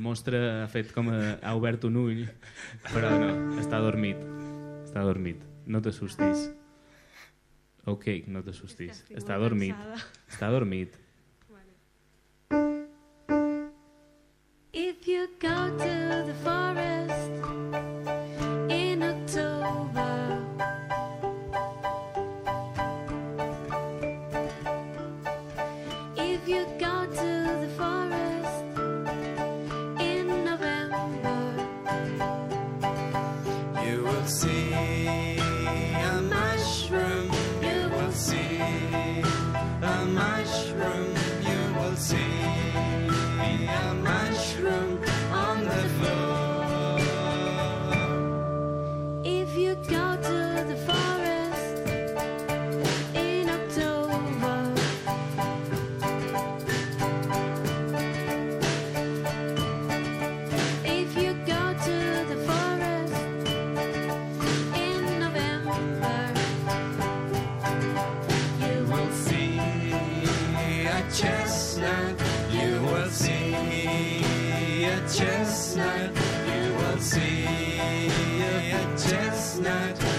monstre ha fet com a, ha obert un ull, però no, està dormit. Està dormit. No t'assustis. Ok, no t'assustis. estic Està dormit. cansada. Està dormit. If you go to the forest in October, if you go to the forest see a mushroom. You will see a mushroom. You will see a see a chestnut. You will see a chestnut.